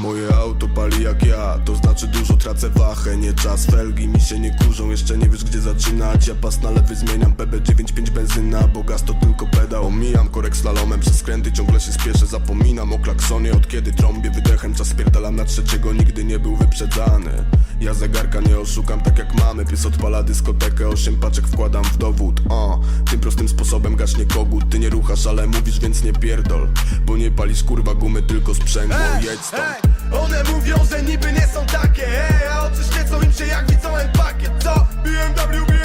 Moje auto pali jak ja, to znaczy dużo tracę wachę Nie czas, felgi mi się nie kurzą, jeszcze nie wiesz gdzie zaczynać. Ja pas na lewy zmieniam, PB95 benzyna Bo gaz to tylko pedał, omijam korek slalomem Przez skręty ciągle się spieszę, zapominam o klaksonie Od kiedy trąbię wydechem, czas spierdalam na trzeciego Nigdy nie był wyprzedzany. Ja zegarka nie oszukam, tak jak mamy Pies odpala dyskotekę, osiem paczek wkładam w dowód. O, Tym prostym sposobem gaśnie kogut Ty nie ruchasz, ale mówisz, więc nie pierdol Bo nie palisz kurwa gumy, tylko sprzęgło Jedź stąd one mówią, że niby nie są takie Ej, a oczy świecą im się jak widzą pakiet Co? BMW,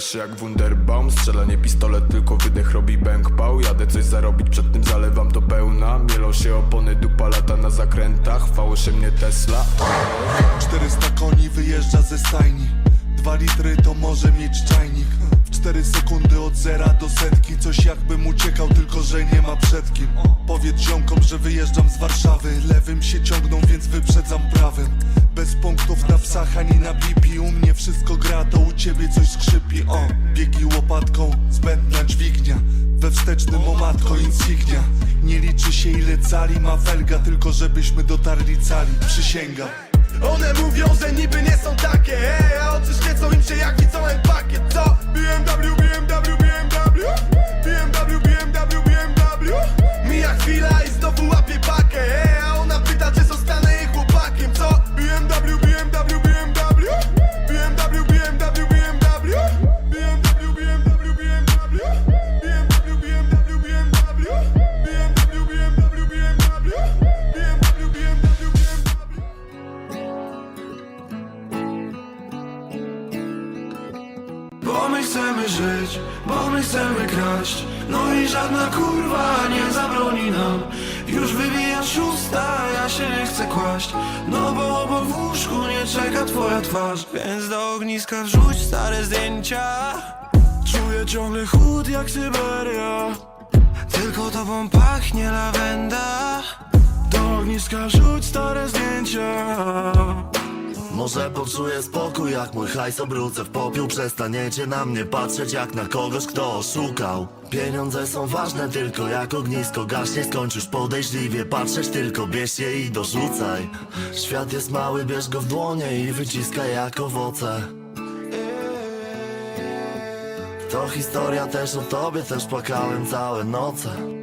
Się jak Wunderbaum, strzelanie pistolet, tylko wydech robi bęk pał Jadę coś zarobić, przed tym zalewam do pełna. Mielą się opony, dupa lata na zakrętach, fałyszy mnie Tesla. 400 koni wyjeżdża ze stajni. Dwa litry to może mieć czajnik 4 sekundy od zera do setki. Coś jakbym uciekał, tylko że nie ma przed kim. Powiedz ziomkom, że wyjeżdżam z Warszawy. Lewym się ciągną, więc wyprzedzam prawym. Bez punktów na psach ani na bipi U mnie wszystko gra, to u ciebie coś skrzypi. O, biegi łopatką, zbędna dźwignia. We wstecznym o matko insignia. Nie liczy się ile cali ma felga Tylko żebyśmy dotarli cali, przysięgam One mówią, że niby nie są takie Ej, a oczy świecą im się jak widzą pakiet Co? BMW, żyć, bo my chcemy kraść. No i żadna kurwa nie zabroni nam. Już wybija szósta, ja się nie chcę kłaść. No bo obok w łóżku nie czeka twoja twarz. Więc do ogniska wrzuć stare zdjęcia. Czuję ciągle chłód jak Syberia. Tylko tobą pachnie lawenda. Do ogniska wrzuć stare zdjęcia Może poczuję spokój, jak mój hajs obrócę w popiół. Przestaniecie na mnie patrzeć jak na kogoś, kto oszukał. Pieniądze są ważne tylko jak ognisko gaśnie. Skończysz podejrzliwie patrzeć, tylko bierz je i dorzucaj. Świat jest mały, bierz go w dłonie i wyciskaj jak owoce. To historia też o tobie, też płakałem całe noce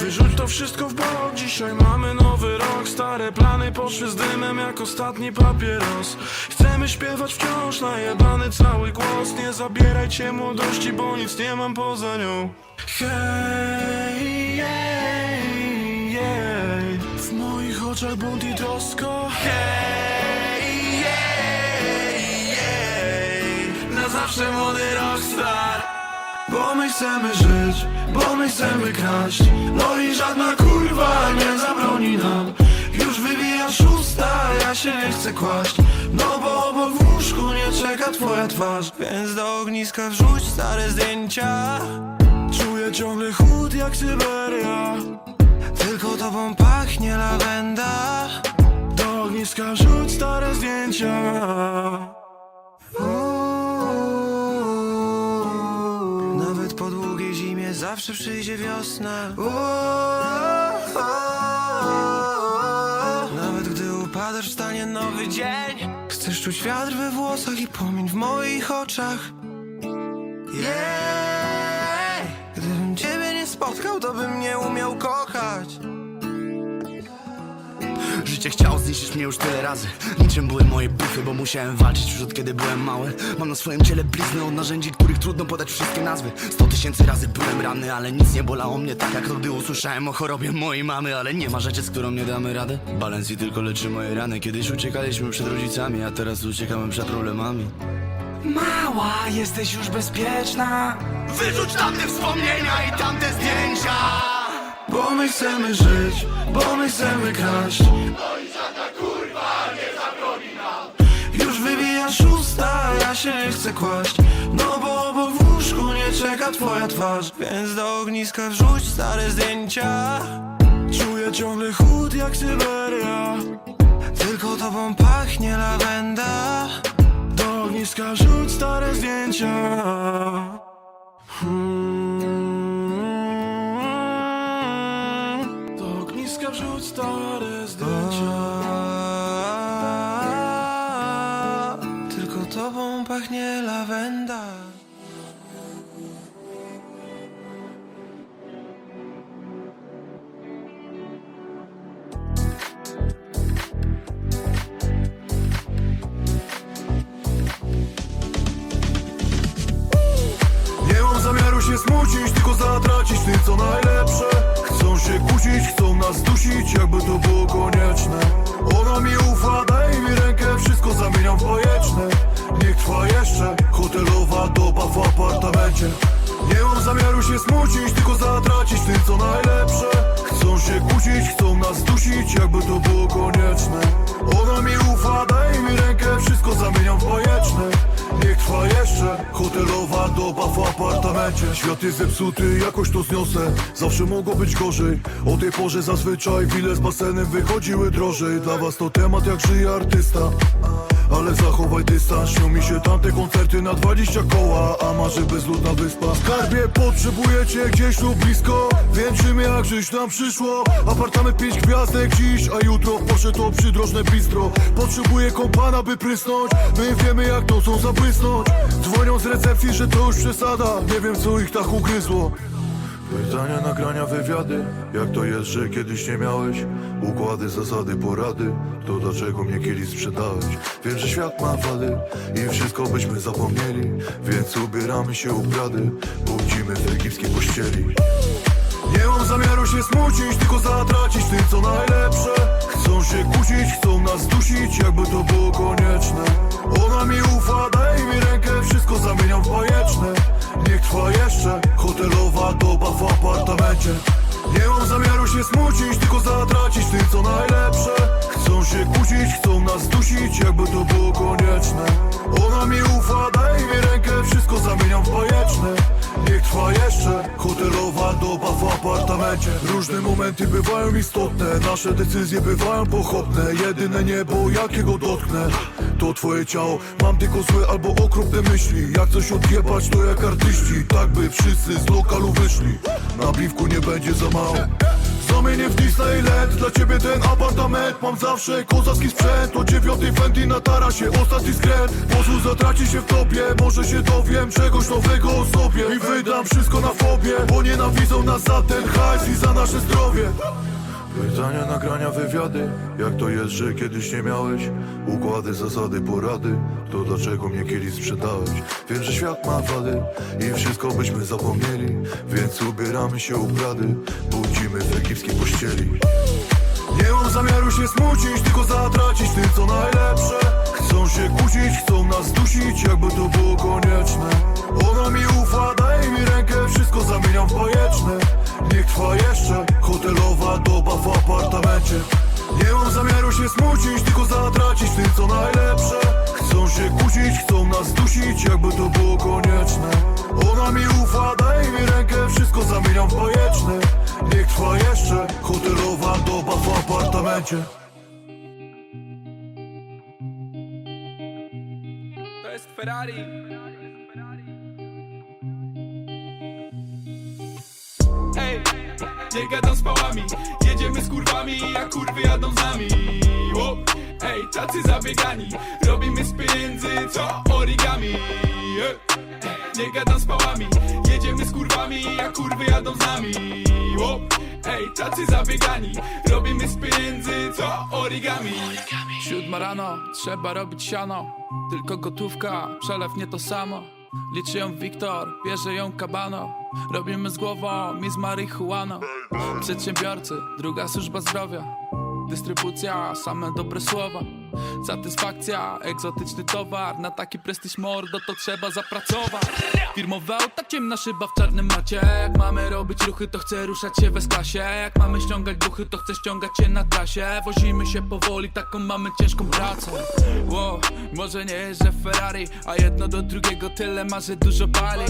Wyrzuć to wszystko w bok, dzisiaj mamy nowy rok. Stare plany poszły z dymem jak ostatni papieros. Chcemy śpiewać wciąż najebany cały głos. Nie zabierajcie młodości, bo nic nie mam poza nią. Hej, jej, jej. W moich oczach bunt i trosko. Hej, jej, jej. Na zawsze młody rockstar bo my chcemy żyć, bo my chcemy kraść. No i żadna kurwa nie zabroni nam. Już wybija szósta, ja się nie chcę kłaść. No bo obok w łóżku nie czeka twoja twarz. Więc do ogniska wrzuć stare zdjęcia. Czuję ciągle chłód jak Syberia. Tylko tobą pachnie lawenda. Do ogniska wrzuć stare zdjęcia zawsze przyjdzie wiosna. Nawet gdy upadasz wstanie nowy dzień. Chcesz czuć wiatr we włosach i płomień w moich oczach. Gdybym ciebie nie spotkał, to bym nie umiał kochać Życie chciało zniszczyć mnie już tyle razy. Niczym były moje buchy, bo musiałem walczyć już od kiedy byłem mały. Mam na swoim ciele blizny od narzędzi, których trudno podać wszystkie nazwy. Sto tysięcy razy byłem ranny, ale nic nie bolało mnie. Tak jak to gdy usłyszałem o chorobie mojej mamy Ale nie ma rzeczy, z którą nie damy rady. Balenci tylko leczy moje rany. Kiedyś uciekaliśmy przed rodzicami, a teraz uciekamy przed problemami. Mała, jesteś już bezpieczna. Wyrzuć tamte wspomnienia i tamte zdjęcia Bo my chcemy żyć, bo my chcemy kraść. No i żadna kurwa nie zabroni nam Już wybija szósta, ja się nie chcę kłaść. No bo obok w łóżku nie czeka twoja twarz. Więc do ogniska wrzuć stare zdjęcia. Czuję ciągle chłód jak Syberia. Tylko tobą pachnie lawenda. Do ogniska wrzuć stare zdjęcia. Hmm. Pachnie lawenda. Nie mam zamiaru się smucić, tylko zatracić tym co najlepsze. Chcą się kłócić, chcą nas dusić, jakby apartamencie Świat jest zepsuty, jakoś to zniosę. Zawsze mogło być gorzej. O tej porze zazwyczaj wile z basenem wychodziły drożej. Dla was to temat jak żyje artysta ale zachowaj dystans, śnią mi się tamte koncerty na 20 koła A marzy bezludna wyspa. Skarbie, potrzebujecie gdzieś tu blisko Wiem czym jak żyć nam przyszło. Apartament 5 gwiazdek dziś, a jutro Porsche to przydrożne bistro. Potrzebuję kompana by prysnąć My wiemy jak nocą zabłysnąć Dzwonią z recepcji, że to już przesada Nie wiem co ich tak ugryzło Pytania, nagrania, wywiady. Jak to jest, że kiedyś nie miałeś? Układy, zasady, porady. To dlaczego mnie kiedyś sprzedałeś? Wiem, że świat ma wady I wszystko byśmy zapomnieli Więc ubieramy się u Prady Budzimy w egipskiej pościeli. Nie mam zamiaru się smucić, tylko zatracić tym co najlepsze. Chcą się kłócić, chcą nas dusić, jakby to było konieczne. Ona mi ufa, daj mi rękę, wszystko zamieniam w bajeczne Niech trwa jeszcze, hotelowa doba w apartamencie. Nie mam zamiaru się smucić, tylko zatracić tym co najlepsze. Chcą się kłócić, chcą nas dusić, jakby to było konieczne. Ona mi ufa, daj mi rękę, wszystko zamieniam w bajeczne Niech trwa jeszcze Hotelowa doba w apartamencie. Różne momenty bywają istotne Nasze decyzje bywają pochopne. Jedyne niebo jakiego dotknę To twoje ciało. Mam tylko złe albo okropne myśli. Jak coś odjebać to jak artyści. Tak by wszyscy z lokalu wyszli. Na piwku nie będzie za mało Zamienię w Disneyland Dla ciebie ten apartament. Mam zawsze kozacki sprzęt O dziewiątej Fendi na tarasie Ostatni skręt. Pozwól zatraci się w tobie Może się dowiem czegoś nowego o sobie. I wydam wszystko na fobie Bo nienawidzą nas za ten hajs i za nasze zdrowie Pytania, nagrania, wywiady. Jak to jest, że kiedyś nie miałeś? Układy, zasady, porady. To dlaczego mnie kiedyś sprzedałeś? Wiem, że świat ma wady I wszystko byśmy zapomnieli. Więc ubieramy się u Prady Budzimy w egipskiej pościeli. Nie mam zamiaru się smucić, tylko zatracić tym co najlepsze. Chcą się kłócić, chcą nas dusić, jakby to było konieczne. Ona mi ufa, daj mi rękę, wszystko zamieniam w bajeczne Niech trwa jeszcze, hotelowa doba w apartamencie. Nie mam zamiaru się smucić, tylko zatracić tym co najlepsze. Chcą się kłócić, chcą nas dusić, jakby to było konieczne. Ona mi ufa, daj mi rękę, wszystko zamieniam w bajeczne. Niech trwa jeszcze, hotelowa doba w apartamencie. To jest Ferrari. Nie gadam z pałami Jedziemy z kurwami, a kurwy jadą z nami. Ło, Ej, tacy zabiegani Robimy z pieniędzy co origami. Nie gadam z pałami Jedziemy z kurwami, a kurwy jadą z nami. Ło, Ej, tacy zabiegani Robimy z pieniędzy co origami. Siódma rano, trzeba robić siano. Tylko gotówka, przelew nie to samo Liczy ją Wiktor, bierze ją Kabano Robimy z głową i z marihuaną Przedsiębiorcy, druga służba zdrowia Dystrybucja, same dobre słowa. Satysfakcja, egzotyczny towar. Na taki prestiż mordo to trzeba zapracować. Firmowe auta, ciemna szyba w czarnym macie. Jak mamy robić ruchy to chcę ruszać się we klasie Jak mamy ściągać duchy to chcę ściągać się na trasie. Wozimy się powoli, taką mamy ciężką pracę. Wow, Może nie jeżdżę Ferrari A jedno do drugiego tyle ma, że dużo pali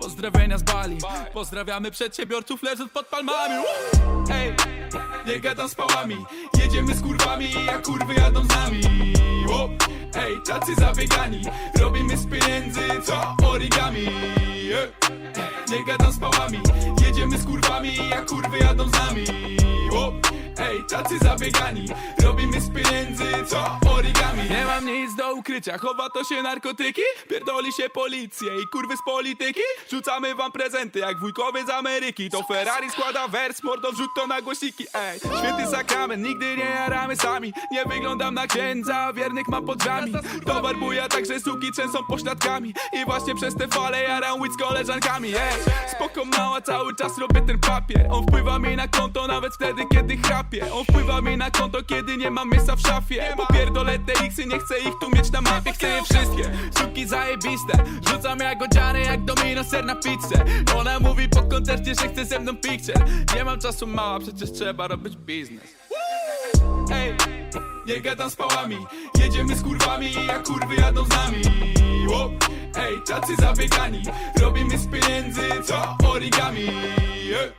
Pozdrowienia z Bali. Pozdrawiamy przedsiębiorców leżąc pod palmami. Woo! Nie gadam z pałami. Jedziemy z kurwami, a kurwy jadą z nami. Woo! Ej, tacy zabiegani. Robimy z pieniędzy, co origami. Nie gadam z pałami. Jedziemy z kurwami, a kurwy jadą z nami! Ej, tacy zabiegani. Robimy z pieniędzy, co? Origami. Nie mam nic do ukrycia, chowa to się narkotyki? Pierdoli się policję i kurwy z polityki? Rzucamy wam prezenty jak wujkowie z Ameryki. To Ferrari składa wers, mordo wrzut to na głośniki. Ej, święty sakrament, nigdy nie jaramy sami. Nie wyglądam na księdza, wiernych mam pod drzwiami. Towar buja, także suki trzęsą pośladkami. I właśnie przez te fale jaram łyd z koleżankami. Ej, spoko mała, cały czas robię ten papier. On wpływa mi na konto nawet wtedy, kiedy chrapię On wpływa mi na konto, kiedy nie mam miejsca w szafie. Popierdolę te X-y, nie chcę ich tu mieć na mapie. Chcę je wszystkie, suki zajebiste. Rzucam jak odziany, jak domino ser na pizzę. Ona mówi po koncercie, że chce ze mną picture. Nie mam czasu mała, przecież trzeba robić biznes. Ej, nie gadam z pałami. Jedziemy z kurwami, a kurwy jadą z nami. Ej, tacy zabiegani. Robimy z pieniędzy, co origami. Ej,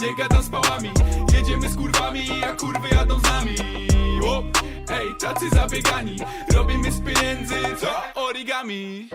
Nie gadam z pałami. Jedziemy z kurwami, a kurwy jadą z nami. Wo. Ej, tacy zabiegani. Robimy z pieniędzy, co? Origami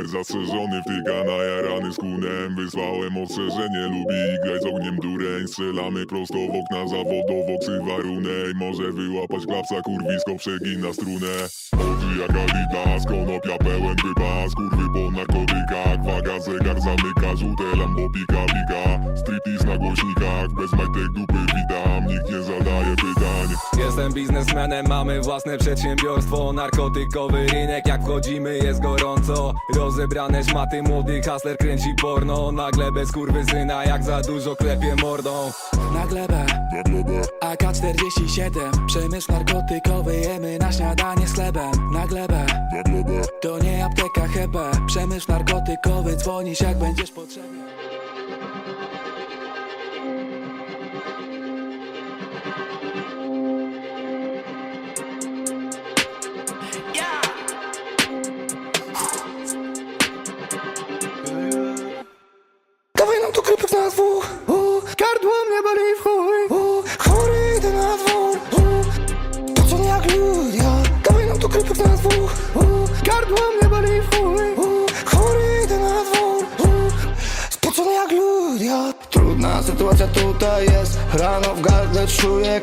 Numer zastrzeżony wtyka na jarany z kunem. Wysłałem ostrzeżenie, lubi grać z ogniem dureń. Strzelamy prosto w okna zawodowo, ksywa runej Może wyłapać klapsa, kurwisko przegina strunę. Oczy jak Adidas, konopia pełen wypas. Kurwy po narkotykach, waga zegar zamyka. Żółte lambo pika pika. Striptease na głośnikach, bez majtek dupy witam. Nikt nie zadaje pytań. Jestem biznesmenem, mamy własne przedsiębiorstwo. Narkotykowy rynek, jak wchodzimy jest gorąco Rozebrane szmaty, młody hasler kręci porno. Bez kurwy syna, jak za dużo klepie mordą. Na glebę AK-47 Przemysł narkotykowy Jemy na śniadanie z chlebem. Na glebę To nie apteka hebe Przemysł narkotykowy Dzwonisz jak będziesz potrzebny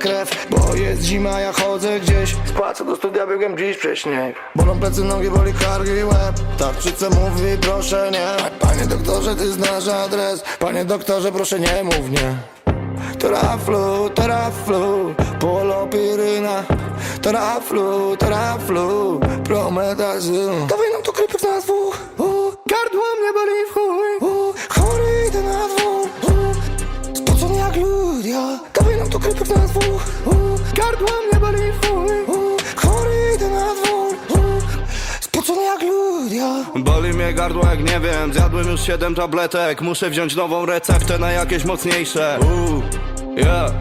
krew Bo jest zima, ja chodzę gdzieś. Spłacę do studia, biegłem dziś przez śnieg. Bolą plecy, nogi, boli kark i łeb Tarczyca mówi proszę nie. Panie doktorze, ty znasz adres. Panie doktorze, proszę nie mów nie. Teraflu, teraflu, polopiryna Teraflu, teraflu, prometazyl. Dawaj nam tu krypek na dwóch. U, Gardło mnie boli w chuj. Chory idę na dwór. U, Spocony jak ludia Dawaj nam tu krypek na dwóch u, Gardło mnie boli w chuj u, Chory idę na dwór. U, Spocony jak ludia. Boli mnie gardło jak nie wiem. Zjadłem już 7 tabletek. Muszę wziąć nową receptę na jakieś mocniejsze. Uuu, yeah,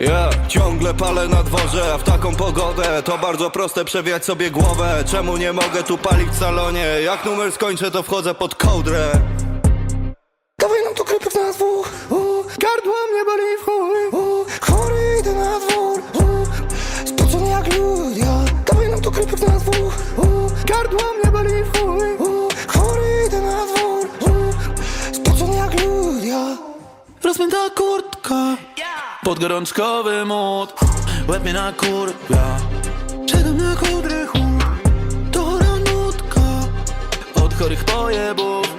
yeah. Ciągle palę na dworze, a w taką pogodę To bardzo proste przewijać sobie głowę. Czemu nie mogę tu palić w salonie? Jak numer skończę to wchodzę pod kołdrę. Dawaj nam tu krypek na dwóch u, Gardło mnie boli w chuj. U, Chory idę na dwór. U, Spocony jak ludia Dawaj nam tu krypek na dwóch u, Gardło mnie boli w chuj. U, Chory idę na dwór. U, Spocony jak ludia Rozpięta kurtka. Podgorączkowy mód Łeb mnie na kurwa Czekam na kudry chłód To ranutka Od chorych pojebów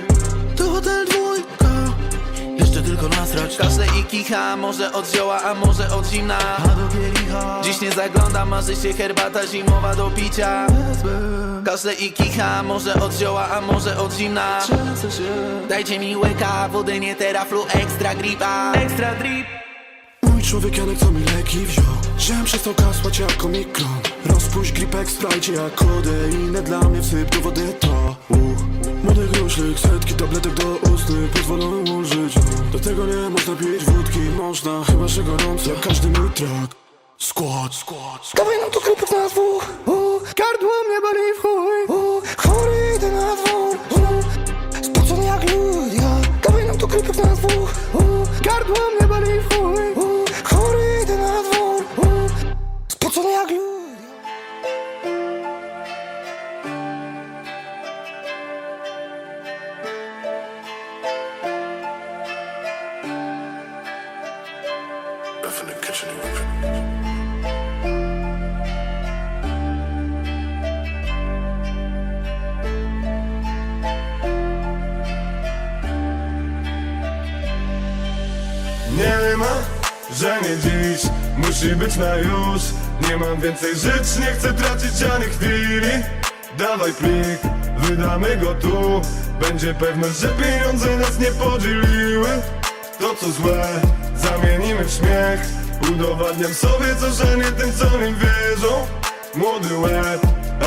Jeszcze tylko nasrać. Kaszę i kicha, może od zioła, a może od zimna A do kielicha. Dziś nie zaglądam, marzy się herbata zimowa do picia. Kaszę i kicha, może od zioła, a może od zimna Dajcie mi łyka, wody nie teraflu, ekstra gripa. Ekstra drip. Mój człowiek Janek co mi leki wziął? Żem przestał kasłać jako mikron Rozpuść gripek sprajcie jak kodeinę Dla mnie wsyp do wody to. Uh. Młody gruszlik, setki tabletek do ustnych Pozwolą ulżyć Do tego nie można pić wódki? Można, chyba że gorąco. Jak każdy mój track Skład, skład. Dawaj nam tu klub na dwóch u, Gardło mnie boli w chuj. U, Chory idę na dwór. U, Spocony jak lód ja Dawaj nam tu klub na dwóch u, Na już. Nie mam więcej żyć, nie chcę tracić ani chwili. Dawaj plik, wydamy go tu. Będzie pewność, że pieniądze nas nie podzieliły. To co złe, zamienimy w śmiech. Udowadniam sobie coś, że nie tym co mi wierzą. Młody łeb,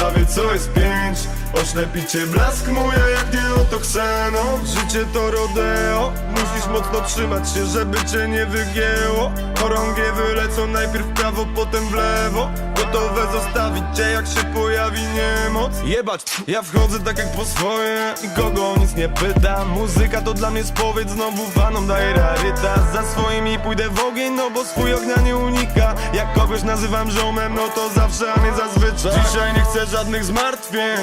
a wie co jest pięć Oślepicie blask moja jak nie oto kseno Życie to rodeo. Musisz mocno trzymać się, żeby cię nie wygięło. Chorągiewy lecą najpierw w prawo, potem w lewo Gotowe zostawić cię jak się pojawi niemoc. Jebać, ja wchodzę tak jak po swoje I kogo nic nie pytam Muzyka to dla mnie spowiedź, znowu fanom daję rarytas Za swoimi pójdę w ogień, no bo swój ognia nie unika. Jak kogoś nazywam ziomem, no to zawsze, a nie zazwyczaj. Dzisiaj nie chcę żadnych zmartwień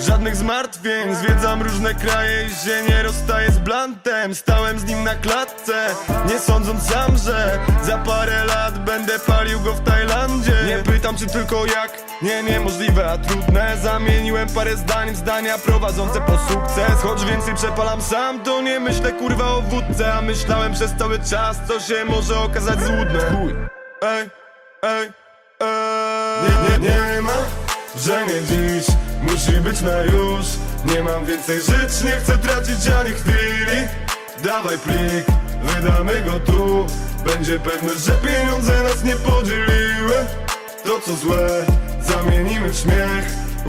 Żadnych zmartwień. Zwiedzam różne kraje i się nie rozstaję z blantem. Stałem z nim na klatce Nie sądząc sam, że Za parę lat będę palił go w Tajlandzie. Nie pytam czy tylko jak? Nie, niemożliwe, a trudne. Zamieniłem parę zdań zdania prowadzące po sukces. Choć więcej przepalam sam To nie myślę kurwa o wódce. A myślałem przez cały czas Co się może okazać złudne. Chuj. Ej, ej, ej. Nie, nie, nie ma że nie dziś. Musi być na już. Nie mam więcej żyć, nie chcę tracić ani chwili. Dawaj plik, wydamy go tu. Będzie pewność, że pieniądze nas nie podzieliły To co złe, zamienimy w śmiech.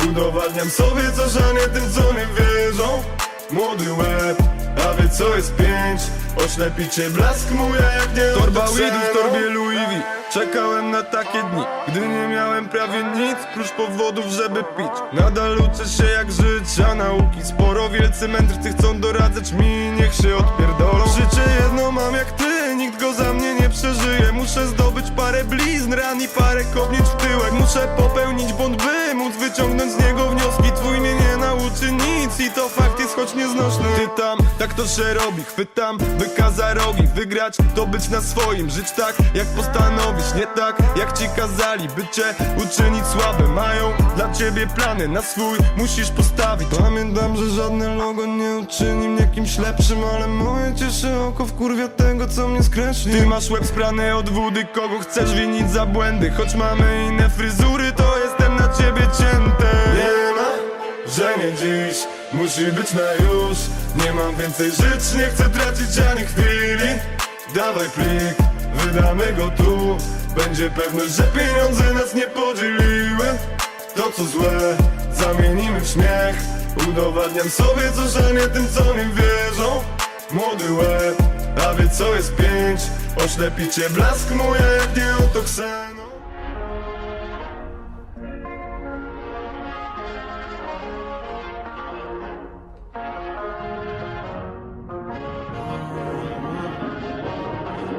Udowadniam sobie coś, a nie tym co mi wierzą. Młody łeb, a wie co jest pięć? Oślepicie blask mój, a jak nie Torba weedu w torbie Louis V Czekałem na takie dni, gdy nie miałem prawie nic Prócz powodów, żeby pić. Nadal uczę się jak żyć, a nauki. Sporo Wielcy mędrcy chcą doradzać mi, niech się odpierdolą. Życie jedno mam jak ty, nikt go za mnie nie przeżyje Muszę zdobyć parę blizn, ran i parę kopnięć w tyłek. Muszę popełnić błąd, by móc wyciągnąć z niego wnioski. Twój mnie nie nauczy nic i to fakt jest choć nieznośny. Ty tam, tak to się robi, chwytam byka za rogi. Wygrać to być na swoim, żyć tak jak postanowisz Nie tak jak ci kazali, by cię uczynić słabym. Mają dla ciebie plany, na swój musisz postawić. Pamiętam, że żadne logo nie uczyni mnie kimś lepszym Ale moje cieszy oko wkurwia tego, co mnie skreśli. Ty masz łeb sprany od wody, kogo chcesz winić za błędy? Choć mamy inne fryzury, to jestem na ciebie cięty. Nie ma, że nie dziś. Musi być na już. Nie mam więcej żyć, nie chcę tracić ani chwili. Dawaj plik, wydamy go tu. Będzie pewność, że pieniądze nas nie podzieliły. To co złe, zamienimy w śmiech. Udowadniam sobie coś, a nie tym co mi wierzą. Młody łeb, a wie co jest pięć Oślepicie blask mój, a jak nie oto kseno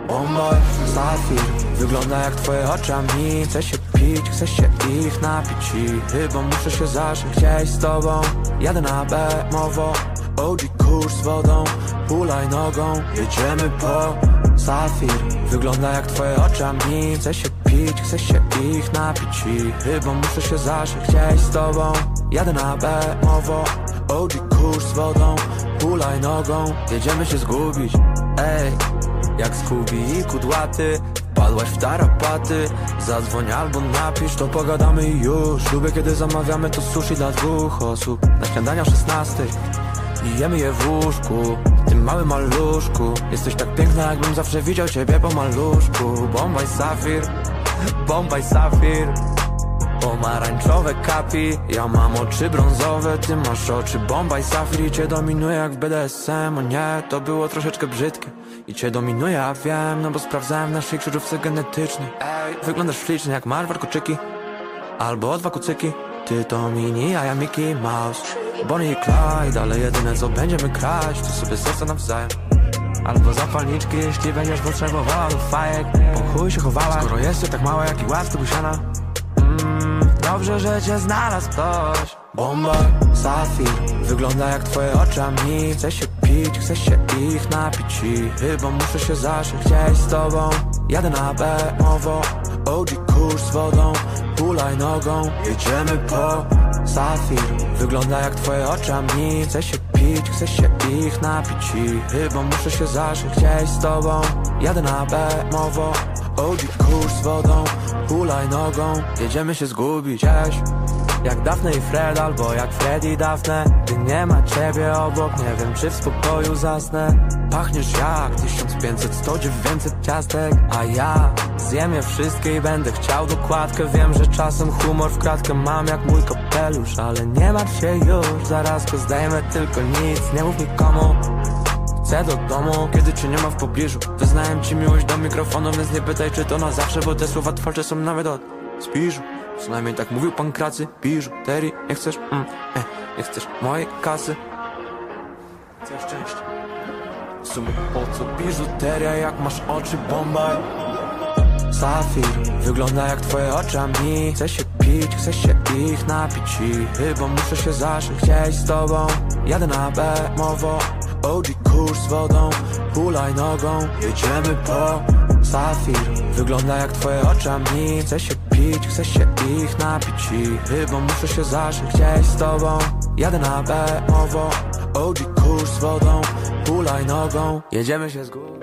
Bomboj, safir Wygląda jak twoje oczami Chcę się pić, chcę się ich napić. I chyba muszę się zacząć gdzieś z tobą. Jadę na bemowo OG kurz z wodą. Hulaj nogą Jedziemy po Safir. Wygląda jak twoje oczami Chcę się pić, chcę się ich napić. I chyba muszę się zacząć gdzieś z tobą. Jadę na bemowo OG kurz z wodą. Hulaj nogą Jedziemy się zgubić. Ej jak Scooby i kudłaty Padłaś w tarapaty Zadzwoń albo napisz, to pogadamy już. Lubię kiedy zamawiamy to sushi dla dwóch osób. Na śniadania o 16 I jemy je w łóżku. W tym małym maluszku. Jesteś tak piękna jakbym zawsze widział ciebie po maluszku. Bombaj safir Bombaj safir. Pomarańczowe kapi, ja mam oczy brązowe Ty masz oczy. Bomba i safir I cię dominuje jak w BDSM O nie, to było troszeczkę brzydkie I cię dominuje, ja wiem, no bo sprawdzałem w naszej krzyżówce genetycznej Ej, wyglądasz ślicznie jak masz warkoczyki Albo dwa kucyki. Ty to mini, a ja Mickey Mouse. Bonnie i Clyde, ale jedyne co będziemy kraść To sobie serca nawzajem. Albo zapalniczki, jeśli będziesz potrzebowała lub fajek. Po chuj się chowała, skoro jesteś tak mała jak i łaska busiana. Mm, Dobrze, że cię znalazł ktoś Bomba, safir, wygląda jak twoje oczy, a mi Chce się pić, chce się ich napić i Chyba muszę się zaszyć gdzieś z tobą. Jadę na B, mowo, OG kurs z wodą Hulaj nogą, jedziemy po Safir, wygląda jak twoje oczy, a mi Chce się pić, chce się ich napić i Chyba muszę się zaszyć gdzieś z tobą. Jadę na B, mowo, OG kurs z wodą Hulaj nogą, jedziemy się zgubić gdzieś jak Daphne i Fred, albo jak Freddy i Daphne. Gdy nie ma ciebie obok, nie wiem czy w spokoju zasnę. Pachniesz jak 1500, 100, 900 ciastek. A ja zjem je wszystkie i będę chciał dokładkę. Wiem, że czasem humor w kratkę mam jak mój kapelusz Ale nie martw się już, zaraz go zdejmę, tylko nic Nie mów nikomu. Chcę do domu, kiedy cię nie ma w pobliżu. Wyznałem ci miłość do mikrofonu, więc nie pytaj czy to na zawsze Bo te słowa twórcze są nawet od spiżu Przynajmniej tak mówił pan Kracy, biżuterii Nie chcesz, mm, eh, nie chcesz mojej kasy? Chcesz szczęścia. W sumie po co? Biżuteria, jak masz oczy bomba. Safir, wygląda jak twoje oczy, a mi? Chce się pić, chce się ich napić i Chyba muszę się zaszyć gdzieś z tobą. Jadę na B, mowo OG kurs z wodą Hulaj nogą, jedziemy po Safir, wygląda jak twoje oczy, a mi? Chce się pić, chce się ich napić i Chyba muszę się zaszyć gdzieś z tobą. Jadę na B, mowo OG kurs z wodą Hulaj nogą, jedziemy się zgubić Pakuję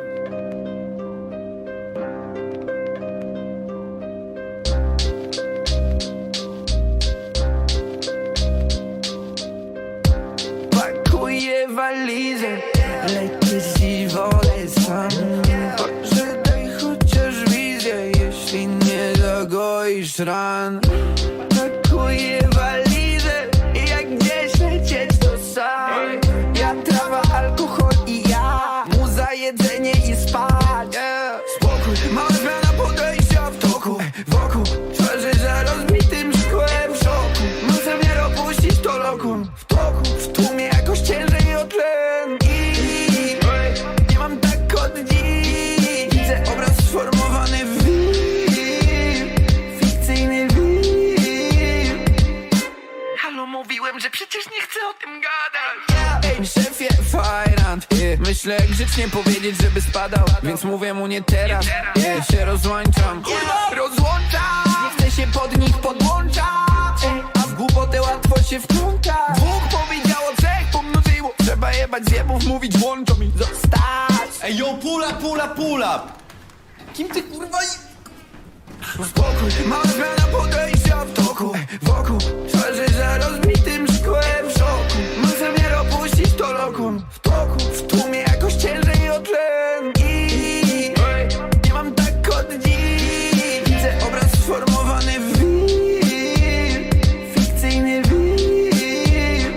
zagoisz ran Ej, szefie, fajrant. Yeah. Myślę grzecznie powiedzieć, żeby spadał. Więc mówię mu nie teraz. Yeah. Się rozłączam. Rozłączam. Nie chcę się pod nich podłączać. Ej, A w głupotę łatwo się wplątać Dwóch powiedziało, trzech pomnożyło. Trzeba jebać zjebów, mówić włączą i zostać. Ej, yo, up, pull up Kim ty kurwa Spokój, mała zmiana podejścia w toku. Wokół. Twarzy za rozbitym szkłem opuścić to lokum W toku, w tłumie jakoś ciężej o tlen I nie mam tak od dziś. Widzę obraz sformowany w wir Fikcyjny wir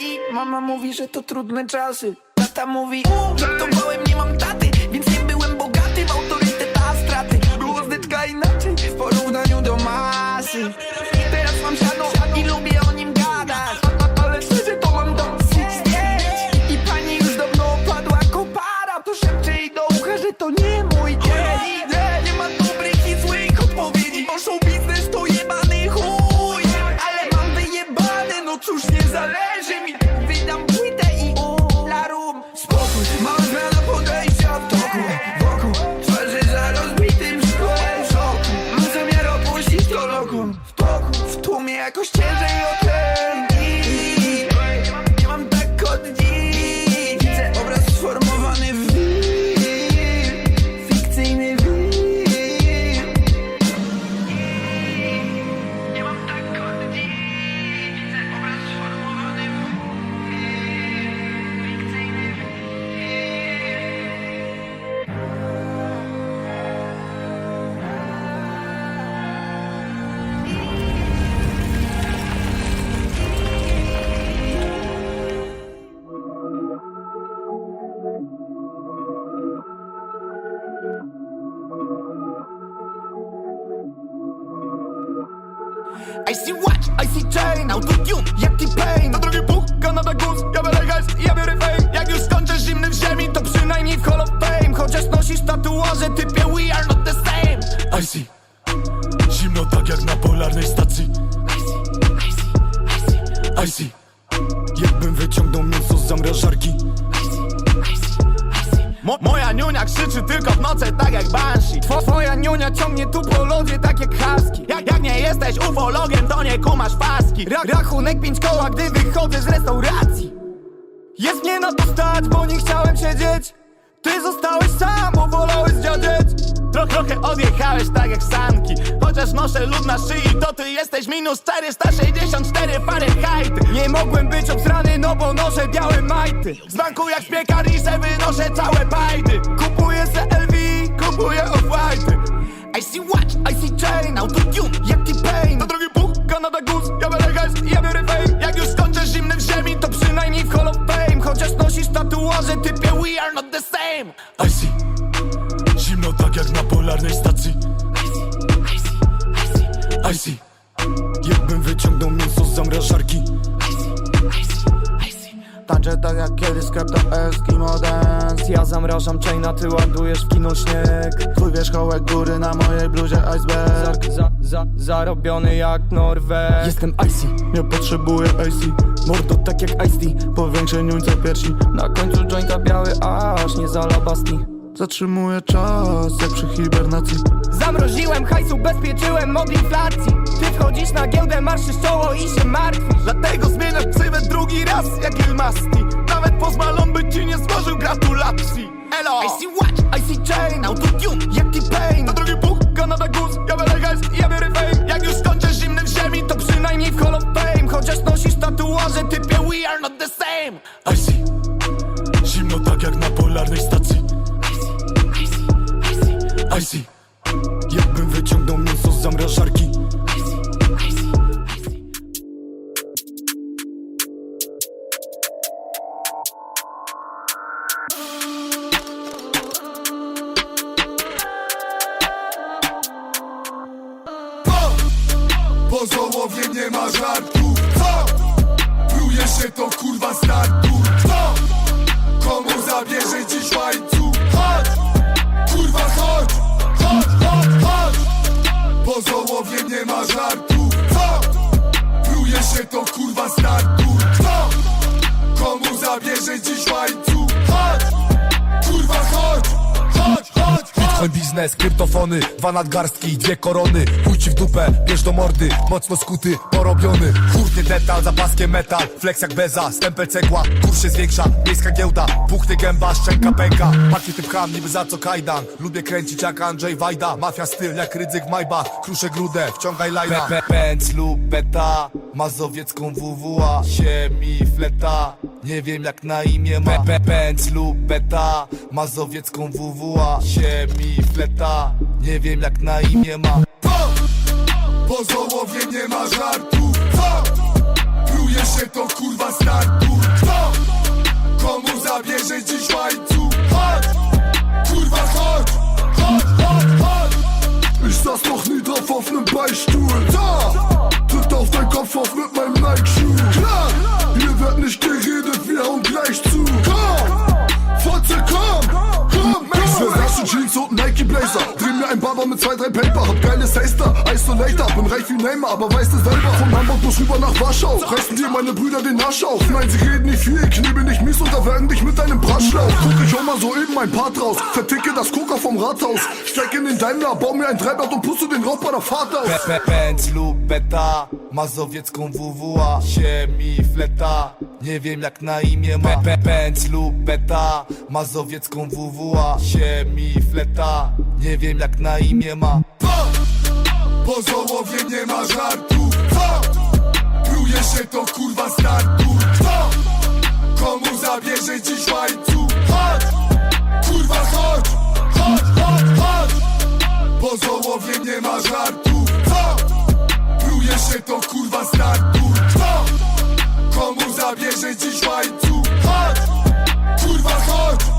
I mama mówi, że to trudne czasy. Tata mówi, żartowałem, nie mam taty Więc nie byłem bogaty, w autorytet a straty. Było zdeczka inaczej w porównaniu do masy. Teraz mam siano I see chain, autotune, jak T-Pain Na drogi puch, Kanada Goose, ja biorę hajs i ja biorę fame. Jak już skończysz zimny w ziemi, to przynajmniej w Hall of Fame. Chociaż nosisz tatuaże, typie we are not the same. I see Zimno tak jak na polarnej stacji. I see Jakbym wyciągnął mięso z zamrażarki. Mo moja niunia krzyczy tylko w nocy tak jak Banshee. Two Twoja niunia ciągnie tu po lodzie tak ufologiem to nie kumasz paski. Ra Rachunek pięć koła gdy wychodzę z restauracji. Jest mnie na to stać bo nie chciałem siedzieć. Ty zostałeś sam bo wolałeś dziadzieć. Trochę, trochę odjechałeś tak jak sanki. Chociaż noszę lód na szyi to ty jesteś minus 464 Fahrenheit. Nie mogłem być obsrany no bo noszę białe majty. Z banku jak w piekarnice wynoszę całe bajdy Kupuję se LV, kupuję off-white I see watch, I see chain, autotune, jak T-Pain Na drogi puch, Kanada Goose, ja biorę i ja biorę fame. Jak już skończysz zimny w ziemi, to przynajmniej w Hall of Fame. Chociaż nosisz tatuaże, typie we are not the same. I see. Zimno tak jak na polarnej stacji. I see Jakbym wyciągnął mięso z zamrażarki Tańczę tak jak kiedyś sklepto Eskimo Dance. Ja zamrażam chaina, ty ładujesz w kino śnieg. Twój wierzchołek góry na mojej bluzie iceberg. Za, za, za, Zarobiony jak Norweg. Jestem icy, nie potrzebuję icy Mordo tak jak Ice T, powiększę niuńce piersi. Na końcu jointa biały aż nie zalabasti. Zatrzymuję czas jak przy hibernacji. Zamroziłem hajsu, bezpieczyłem od inflacji Ty wchodzisz na giełdę, marszysz czoło i się martwisz. Dlatego zmieniasz ksywę drugi raz jak Il Masti Nawet pozwalon by ci nie złożył gratulacji. Elo! I see watch, I see chain, autotune, jak T-Pain Na drogi puch, Kanada Goose, ja hajs i ja biorę fame. Jak już skończysz zimny w ziemi, to przynajmniej w Hall of Fame. Chociaż nosisz tatuaże, typie we are not the same. I see. Zimno tak jak na polarnej stacji. I see Jakbym wyciągnął mięso nadgarstki, dwie korony. Chuj ci w dupę, bierz do mordy, mocno skuty, porobiony. Hurtny detal, za paskiem metal, flex jak beza, stempel cegła Kurs się zwiększa, miejska giełda, puchny gęba, szczęka pęka. Pakiety pcham, niby za co kajdan. Lubię kręcić jak Andrzej Wajda. Mafia styl jak Rydzyk w Maybach Kruszę grudę, wciągaj lajna. Pęc lub beta, mazowiecką WWA się mi fleta. Nie wiem jak na imię ma. Pęc lub beta, mazowiecką WWA się mi fleta Nie wiem jak na imię ma Po, po Zołowie nie ma żartu? Pluje się to kurwa startu? Komu zabierze dziś łańcuch? Chodź! Kurwa chodź! Chodź, chodź, chodź! Ich saß noch nie drauf auf nem Beistuhl. Da! Tritt auf dein Kopf auf mit meinem Nike-Schuh. Klar! Hier wird nicht geredet, wir hauen gleich zu. Versace Jeans und Nike Blazer. Dreh mir ein Barber mit zwei, drei Paper. Hab geile Taster, Isolator. Bin reich wie Neymar, aber weißt du selber. Von Hamburg bis rüber nach Warschau. Reißen dir meine Brüder den Arsch auf. Nein, sie reden nicht viel, knebel nicht mies und erwärmen dich mit deinem Braschlauch. Guck ich auch mal so eben mein Part raus. Verticke das Coca vom Rathaus. Steig in den Daimler, bau mir ein Dreiblatt und puste den Rauch bei der Fahrt aus. Pędz lub beta, mazowiecką WWA się mi fleta. Nie wiem jak na imię ma. Pędz lub beta, WWA się fleta. Nie wiem jak na imię ma. Po żołowie nie ma żartu. Truje się to kurwa startu Komu zabierze dziś łańcuch? Chodź, kurwa chodź! Chodź, chodź, chodź! Po żołowie nie ma żartu. Truje się to kurwa startu Komu zabierze dziś łańcuch? Chodź, kurwa chodź!